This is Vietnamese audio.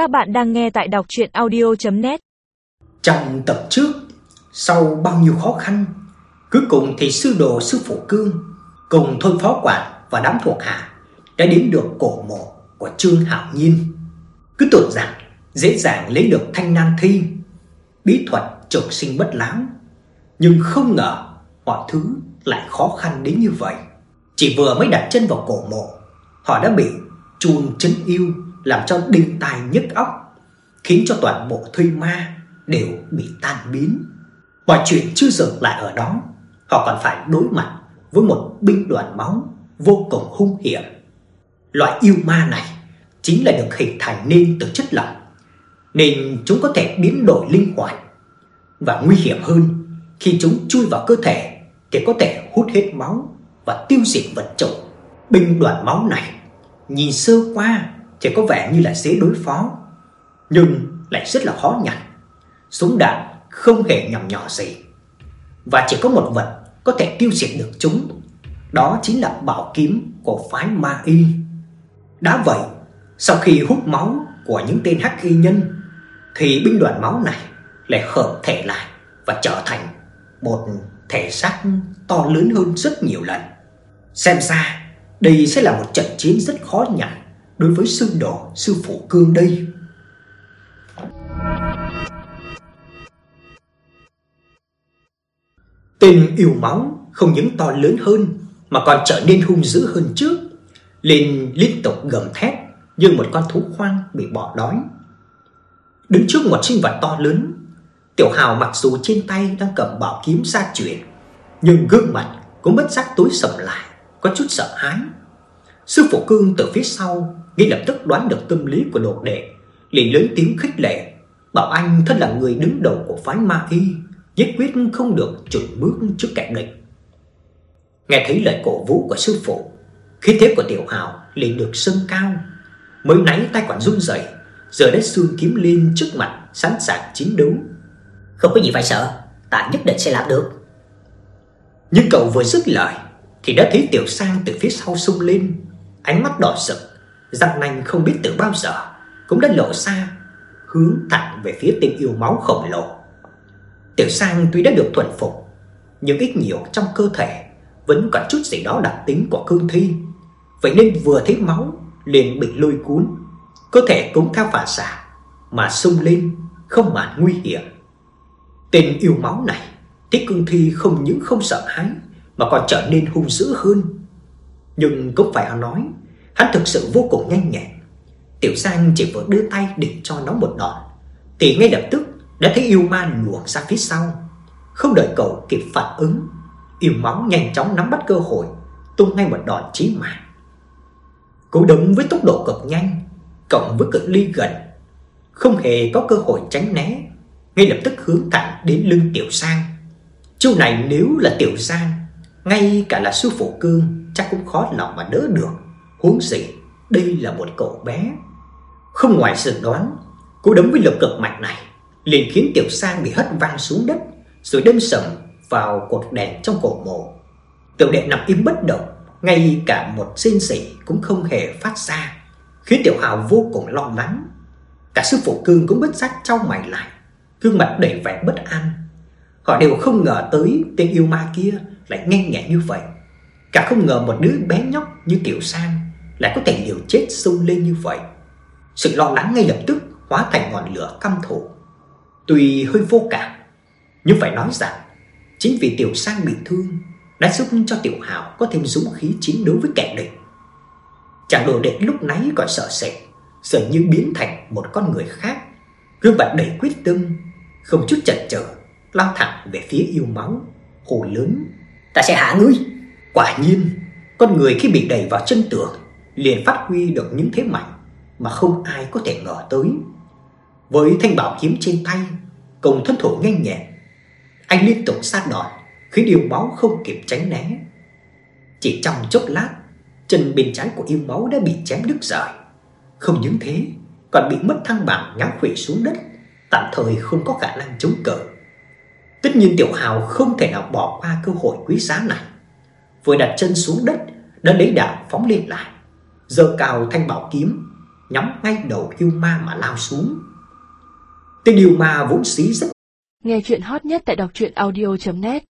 Các bạn đang nghe tại đọc audio net Trong tập trước, sau bao nhiêu khó khăn, cuối cùng thì sư đồ sư phụ cương cùng thôi phó quản và đám thuộc hạ đã đến được cổ mộ của Trương Hạo Nhiên. Cứ tưởng rằng dễ dàng lấy được thanh nan thi, bí thuật trường sinh bất lão, nhưng không ngờ mọi thứ lại khó khăn đến như vậy. Chỉ vừa mới đặt chân vào cổ mộ, họ đã bị chun chấn yêu làm cho đinh tai nhức óc, khiến cho toàn bộ thây ma đều bị tan biến. Mọi chuyện chưa dừng lại ở đó, họ còn phải đối mặt với một binh đoàn máu vô cùng hung hiểm. Loại yêu ma này chính là được hình thành nên từ chất lỏng, nên chúng có thể biến đổi linh hoạt và nguy hiểm hơn khi chúng chui vào cơ thể thì có thể hút hết máu và tiêu diệt vật chủ. Binh đoàn máu này nhìn sơ qua chỉ có vẻ như là dễ đối phó, nhưng lại rất là khó nhằn. Súng đạn không hề nhỏ nhỏ gì, và chỉ có một vật có thể tiêu diệt được chúng, đó chính là bảo kiếm của phái Ma Y. Đã vậy, sau khi hút máu của những tên hắc y nhân thì binh đoàn máu này lại hợp thể lại và trở thành một thể xác to lớn hơn rất nhiều lần. Xem ra, đây sẽ là một trận chiến rất khó nhằn đối với sư đồ sư phụ cương đây. Tên yêu máu không những to lớn hơn mà còn trở nên hung dữ hơn trước, liền liên tục gầm thét như một con thú hoang bị bỏ đói. Đứng trước một sinh vật to lớn, Tiểu Hào mặc dù trên tay đang cầm bảo kiếm gia truyền, nhưng gương mặt cũng bất giác tối sầm lại, có chút sợ hãi. Sư phụ Cương từ phía sau ngay lập tức đoán được tâm lý của đồ đệ, liền lớn tiếng khích lệ, bảo anh thân là người đứng đầu của phái Ma Y, nhất quyết không được chùn bước trước kẻ địch. Nghe thấy lời cổ vũ của sư phụ, khí thế của Tiểu Hào liền được sân cao, mới nãy tay còn run rẩy, giờ đã xương kiếm lên trước mặt sẵn sàng chiến đấu. Không có gì phải sợ, ta nhất định sẽ làm được. Nhưng cậu vừa dứt lời thì đã thấy Tiểu Sang từ phía sau xông lên, ánh mắt đỏ sực, răng nanh không biết từ bao giờ cũng đã lộ ra, hướng thẳng về phía tên yêu máu khổng lồ. Tiểu Sang tuy đã được thuần phục, nhưng ít nhiều trong cơ thể vẫn còn chút gì đó đặc tính của cương thi, vậy nên vừa thấy máu liền bị lôi cuốn, cơ thể cũng theo phản xạ mà sung lên không màn nguy hiểm. Tên yêu máu này, Tiết Cương Thi không những không sợ hãi mà còn trở nên hung dữ hơn. Nhưng cũng phải nói, hắn thực sự vô cùng nhanh nhẹn. Tiểu Sang chỉ vừa đưa tay định cho nó một đòn, thì ngay lập tức đã thấy yêu ma luồn ra phía sau. Không đợi cậu kịp phản ứng, yêu máu nhanh chóng nắm bắt cơ hội, tung ngay một đòn chí mạng. Cú đấm với tốc độ cực nhanh, cộng với cự ly gần, không hề có cơ hội tránh né, ngay lập tức hướng thẳng đến lưng Tiểu Sang. Chiêu này nếu là Tiểu Sang, ngay cả là sư phụ cương chắc cũng khó lòng mà đỡ được. Huống gì, đây là một cậu bé. Không ngoài sự đoán, cú đấm với lực cực mạnh này liền khiến Tiểu Sang bị hất văng xuống đất, rồi đâm sầm vào cột đèn trong cổ mộ. Tiểu đệ nằm im bất động, ngay cả một xin xỉ cũng không hề phát ra, khiến Tiểu Hào vô cùng lo lắng. Cả sư phụ Cương cũng bất giác trong mày lại, gương mặt đầy vẻ bất an. Họ đều không ngờ tới tên yêu ma kia lại nhanh nhẹn như vậy. Cả không ngờ một đứa bé nhóc như Tiểu Sang lại có thể liều chết xông lên như vậy. Sự lo lắng ngay lập tức hóa thành ngọn lửa căm thù. Tuy hơi vô cảm, nhưng phải nói rằng chính vì Tiểu Sang bị thương đã giúp cho Tiểu Hào có thêm dũng khí chiến đấu với kẻ địch. Chàng đồ đệ lúc nãy còn sợ sệt, giờ như biến thành một con người khác, gương mặt đầy quyết tâm, không chút chần chừ, lao thẳng về phía yêu máu, hồ lớn: "Ta sẽ hạ ngươi!" Quả nhiên, con người khi bị đẩy vào chân tường liền phát huy được những thế mạnh mà không ai có thể ngờ tới. Với thanh bảo kiếm trên tay, cùng thân thủ nhanh nhẹn, anh liên tục sát đòn, khiến yêu máu không kịp tránh né. Chỉ trong chốc lát, chân bên trái của yêu máu đã bị chém đứt rời. Không những thế, còn bị mất thăng bằng ngã quỵ xuống đất, tạm thời không có khả năng chống cự. Tất nhiên Tiểu Hào không thể nào bỏ qua cơ hội quý giá này. Vừa đặt chân xuống đất, đã lấy đạo phóng lên lại, giơ cao thanh bảo kiếm, nhắm ngay đầu yêu ma mà lao xuống. Tên yêu ma vốn xí rất Nghe chuyện hot nhất tại đọc truyện audio.net